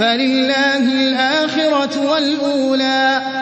فَلِلَّهِ الْآخِرَةُ وَالْأُولَىٰ